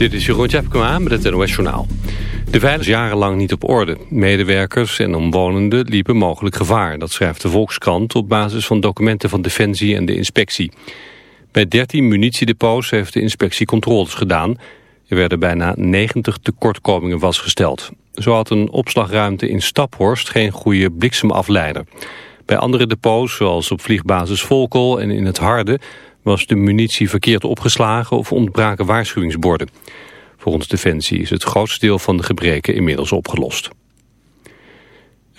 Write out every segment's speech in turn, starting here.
Dit is Jeroen Tjepkema met het NOS Journaal. De veiligheid is jarenlang niet op orde. Medewerkers en omwonenden liepen mogelijk gevaar. Dat schrijft de Volkskrant op basis van documenten van Defensie en de inspectie. Bij 13 munitiedepots heeft de inspectie controles gedaan. Er werden bijna 90 tekortkomingen vastgesteld. Zo had een opslagruimte in Staphorst geen goede bliksemafleider. Bij andere depots, zoals op vliegbasis Volkel en in het Harde was de munitie verkeerd opgeslagen of ontbraken waarschuwingsborden. Volgens Defensie is het grootste deel van de gebreken inmiddels opgelost.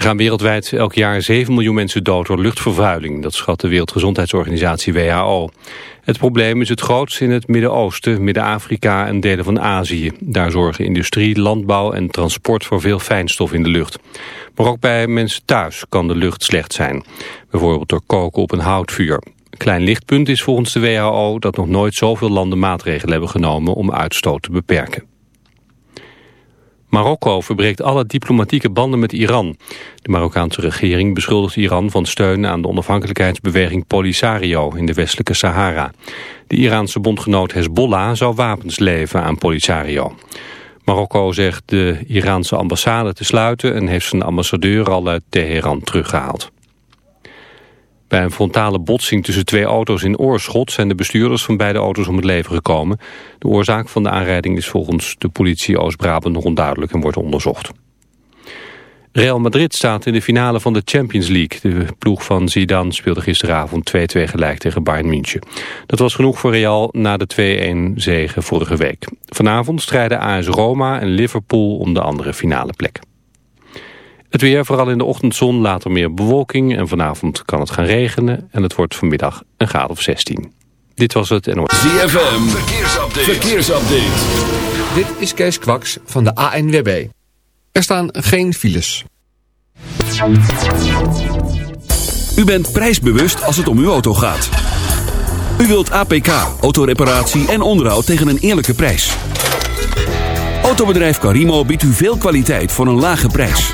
Er gaan wereldwijd elk jaar 7 miljoen mensen dood door luchtvervuiling. Dat schat de Wereldgezondheidsorganisatie WHO. Het probleem is het grootst in het Midden-Oosten, Midden-Afrika en delen van Azië. Daar zorgen industrie, landbouw en transport voor veel fijnstof in de lucht. Maar ook bij mensen thuis kan de lucht slecht zijn. Bijvoorbeeld door koken op een houtvuur klein lichtpunt is volgens de WHO dat nog nooit zoveel landen maatregelen hebben genomen om uitstoot te beperken. Marokko verbreekt alle diplomatieke banden met Iran. De Marokkaanse regering beschuldigt Iran van steun aan de onafhankelijkheidsbeweging Polisario in de westelijke Sahara. De Iraanse bondgenoot Hezbollah zou wapens leveren aan Polisario. Marokko zegt de Iraanse ambassade te sluiten en heeft zijn ambassadeur al uit Teheran teruggehaald. Bij een frontale botsing tussen twee auto's in Oorschot... zijn de bestuurders van beide auto's om het leven gekomen. De oorzaak van de aanrijding is volgens de politie Oost-Brabant nog onduidelijk en wordt onderzocht. Real Madrid staat in de finale van de Champions League. De ploeg van Zidane speelde gisteravond 2-2 gelijk tegen Bayern München. Dat was genoeg voor Real na de 2-1 zege vorige week. Vanavond strijden AS Roma en Liverpool om de andere finale plek. Het weer, vooral in de ochtendzon, later meer bewolking... en vanavond kan het gaan regenen en het wordt vanmiddag een graad of 16. Dit was het NOS. ZFM, verkeersupdate. verkeersupdate. Dit is Kees Kwaks van de ANWB. Er staan geen files. U bent prijsbewust als het om uw auto gaat. U wilt APK, autoreparatie en onderhoud tegen een eerlijke prijs. Autobedrijf Carimo biedt u veel kwaliteit voor een lage prijs.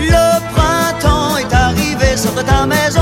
Le printemps est arrivé sur ta maison.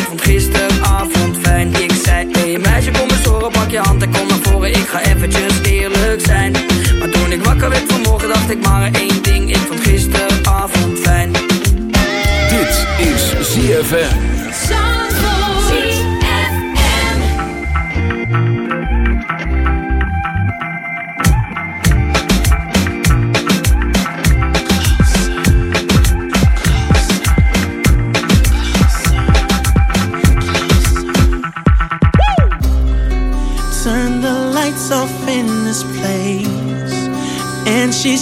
Ik ga eventjes eerlijk zijn. Maar toen ik wakker werd vanmorgen, dacht ik maar één ding. Ik vond gisteravond fijn. Dit is ZFM.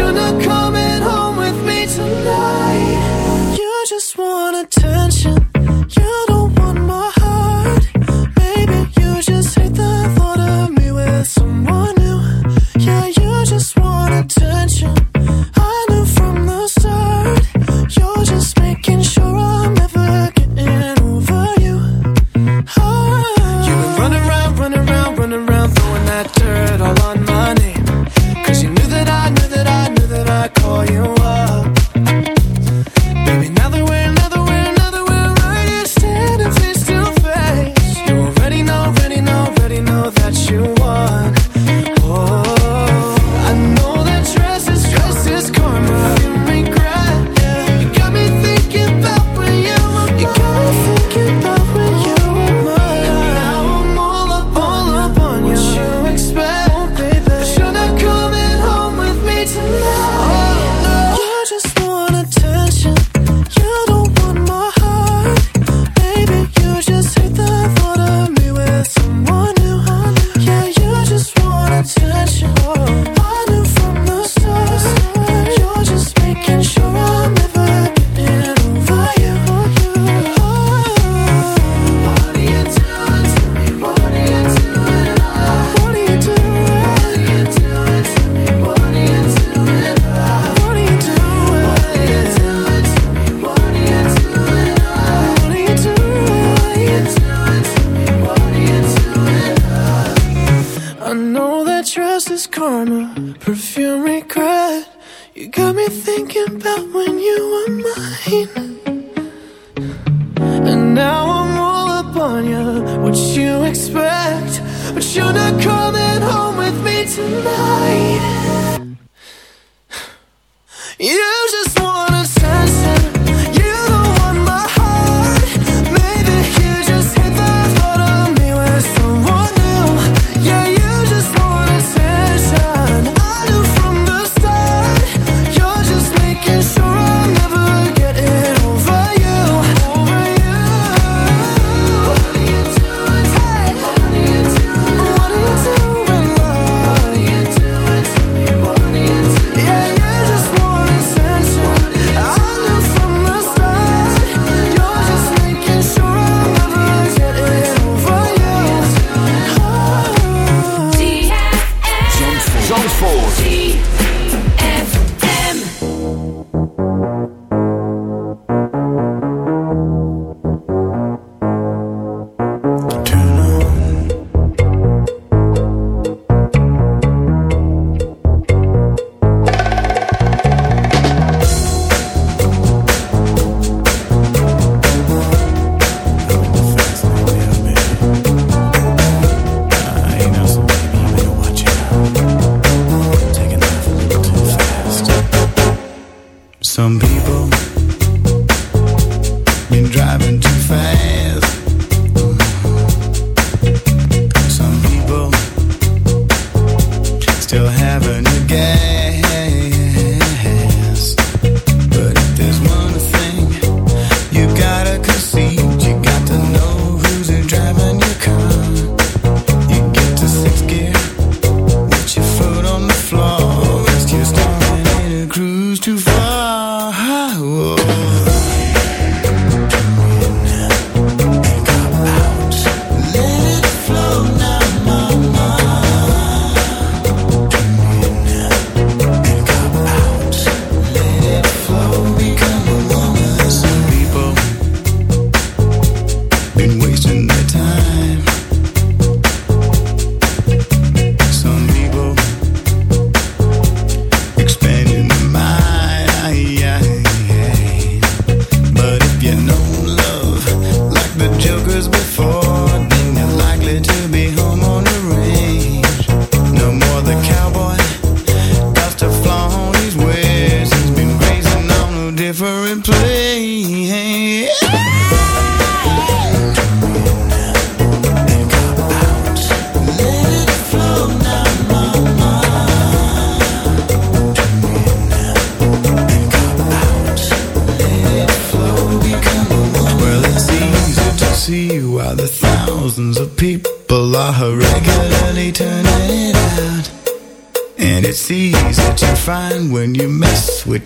Should've coming home with me tonight.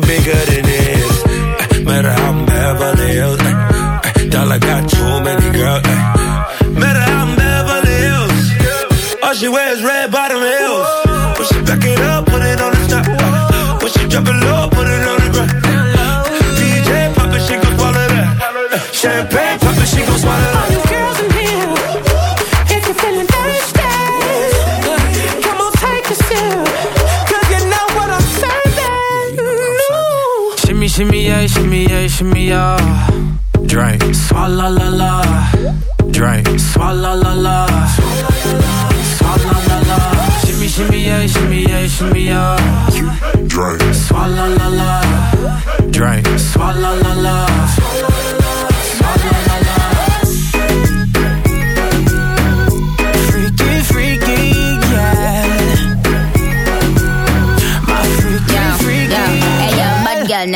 bigger than Shimmy, y'all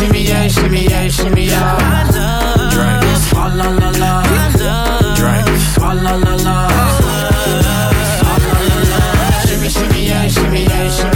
Shimmy yeah, shimmy yeah, shimmy yeah. I love Drink. La la la. I love Drink. La la la. la. Shimmy shimmy yeah, shimmy yeah, shimmy.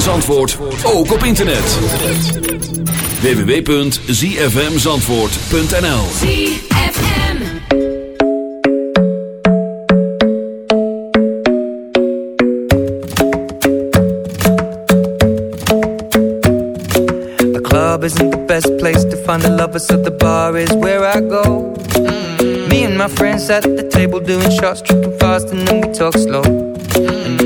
van Zandvoort ook op internet. www.zfmzandvoort.nl The club isn't the best place to find the lovers so the bar is where I go. Me and my friends at the table doing shots, tripping fast and then we talk slow.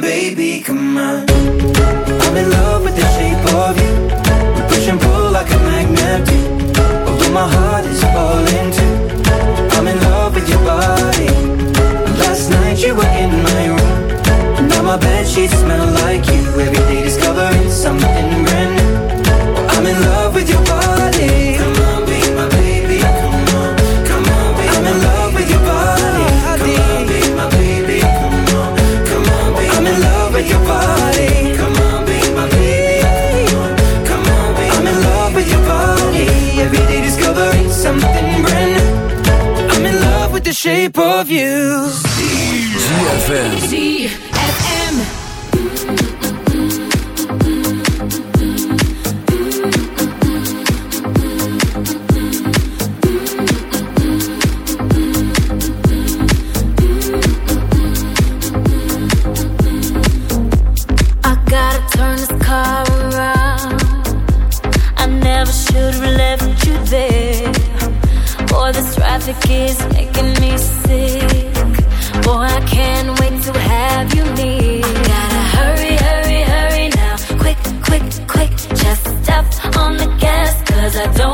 baby, come on. I'm in love shape of you. ZFM. I gotta I don't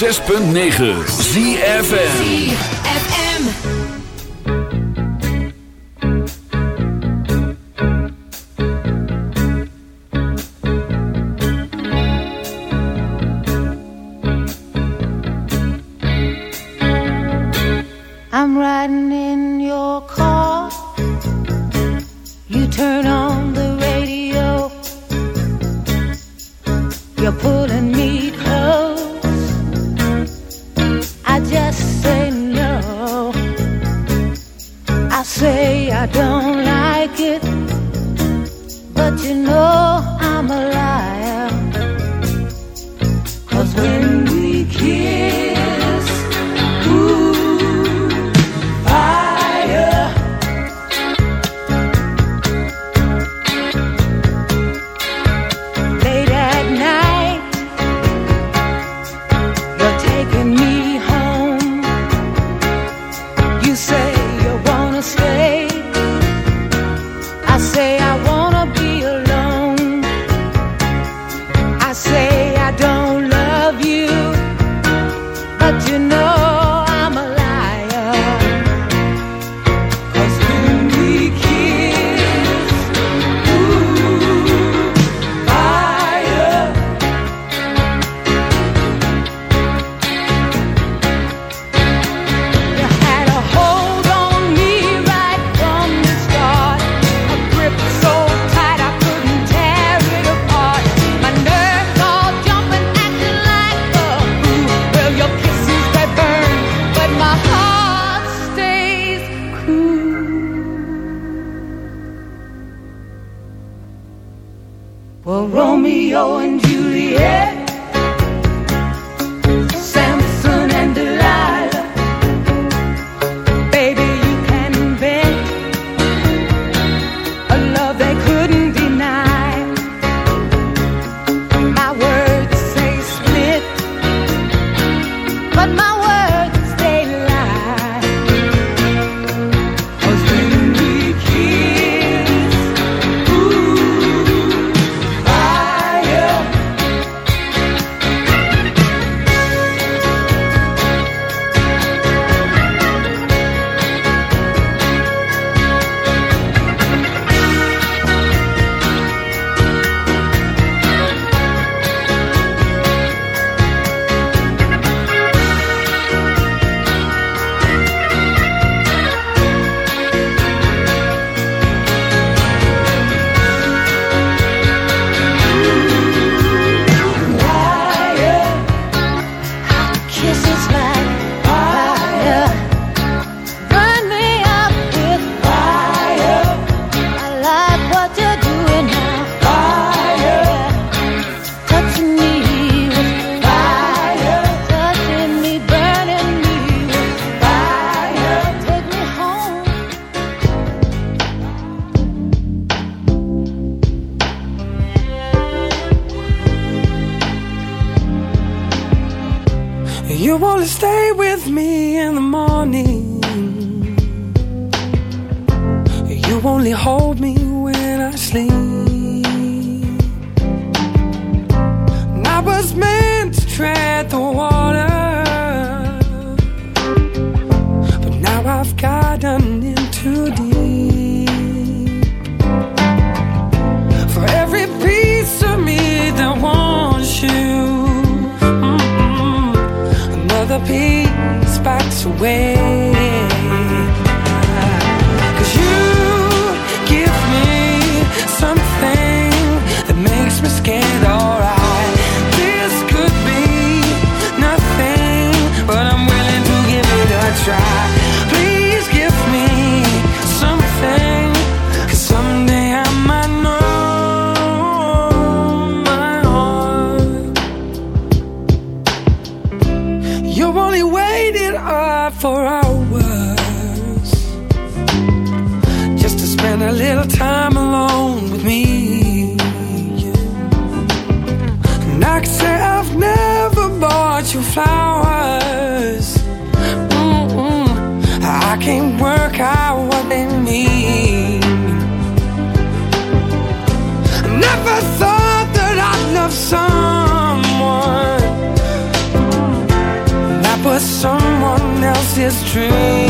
106.9 ZFN me in the morning. You only hold me when I sleep. And I was meant to tread the water away. this dream.